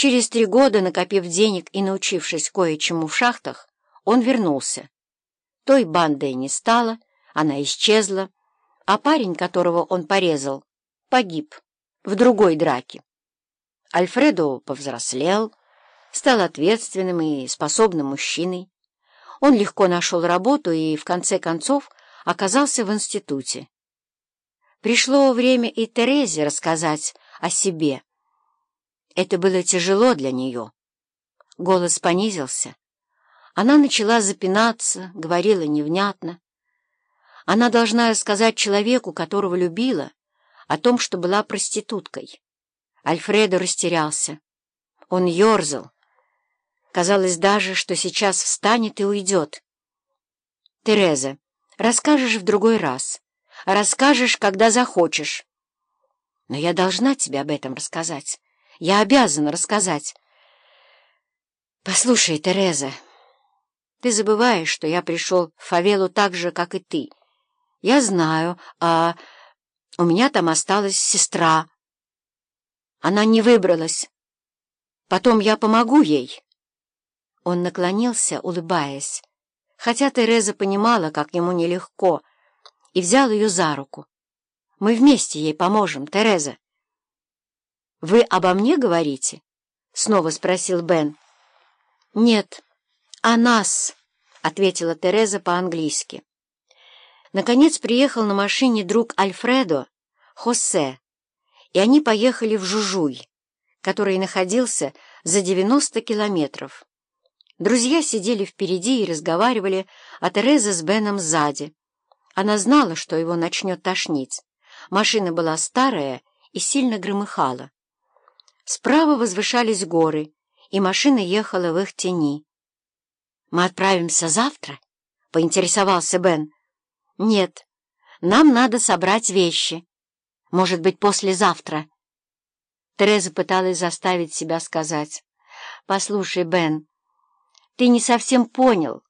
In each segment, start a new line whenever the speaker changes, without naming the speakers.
Через три года, накопив денег и научившись кое-чему в шахтах, он вернулся. Той бандой не стало, она исчезла, а парень, которого он порезал, погиб в другой драке. Альфредо повзрослел, стал ответственным и способным мужчиной. Он легко нашел работу и, в конце концов, оказался в институте. Пришло время и Терезе рассказать о себе. Это было тяжело для нее. Голос понизился. Она начала запинаться, говорила невнятно. Она должна рассказать человеку, которого любила, о том, что была проституткой. Альфредо растерялся. Он ерзал. Казалось даже, что сейчас встанет и уйдет. «Тереза, расскажешь в другой раз. Расскажешь, когда захочешь. Но я должна тебе об этом рассказать. Я обязана рассказать. Послушай, Тереза, ты забываешь, что я пришел в фавелу так же, как и ты. Я знаю, а у меня там осталась сестра. Она не выбралась. Потом я помогу ей. Он наклонился, улыбаясь, хотя Тереза понимала, как ему нелегко, и взял ее за руку. «Мы вместе ей поможем, Тереза». «Вы обо мне говорите?» — снова спросил Бен. «Нет, о нас», — ответила Тереза по-английски. Наконец приехал на машине друг Альфредо, Хосе, и они поехали в Жужуй, который находился за 90 километров. Друзья сидели впереди и разговаривали, а Тереза с Беном сзади. Она знала, что его начнет тошнить. Машина была старая и сильно громыхала. Справа возвышались горы, и машина ехала в их тени. «Мы отправимся завтра?» — поинтересовался Бен. «Нет, нам надо собрать вещи. Может быть, послезавтра». Тереза пыталась заставить себя сказать. «Послушай, Бен, ты не совсем понял.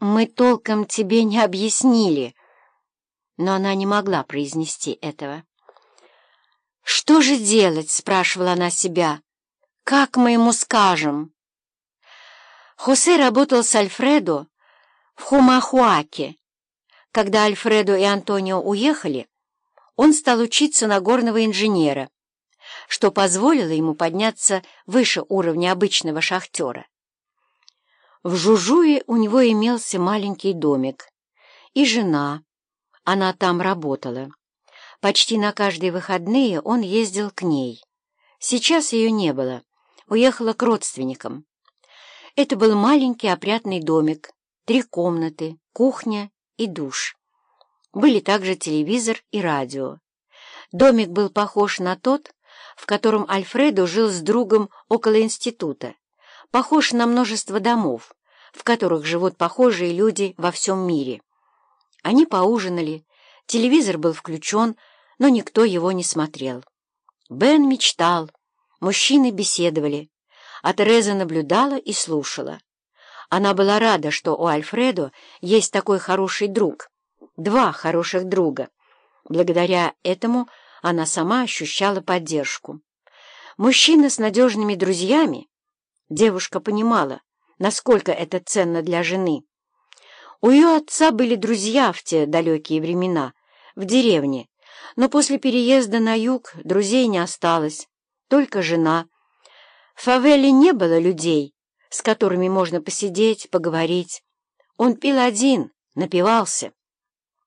Мы толком тебе не объяснили» но она не могла произнести этого. «Что же делать?» — спрашивала она себя. «Как мы ему скажем?» Хосе работал с Альфредо в Хумахуаке. Когда Альфредо и Антонио уехали, он стал учиться на горного инженера, что позволило ему подняться выше уровня обычного шахтера. В Жужуе у него имелся маленький домик и жена, она там работала. Почти на каждые выходные он ездил к ней. Сейчас ее не было. Уехала к родственникам. Это был маленький опрятный домик, три комнаты, кухня и душ. Были также телевизор и радио. Домик был похож на тот, в котором Альфредо жил с другом около института, похож на множество домов, в которых живут похожие люди во всем мире. Они поужинали, телевизор был включен, но никто его не смотрел. Бен мечтал, мужчины беседовали, а Тереза наблюдала и слушала. Она была рада, что у Альфредо есть такой хороший друг, два хороших друга. Благодаря этому она сама ощущала поддержку. Мужчина с надежными друзьями, девушка понимала, насколько это ценно для жены. У ее отца были друзья в те далекие времена, в деревне, но после переезда на юг друзей не осталось, только жена. В фавеле не было людей, с которыми можно посидеть, поговорить. Он пил один, напивался.